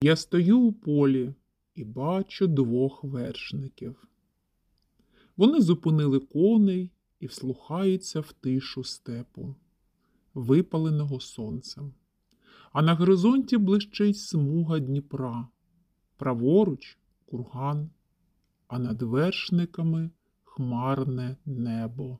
Я стою у полі і бачу двох вершників. Вони зупинили коней і вслухаються в тишу степу, випаленого сонцем. А на горизонті блищить смуга Дніпра, праворуч курган, а над вершниками хмарне небо.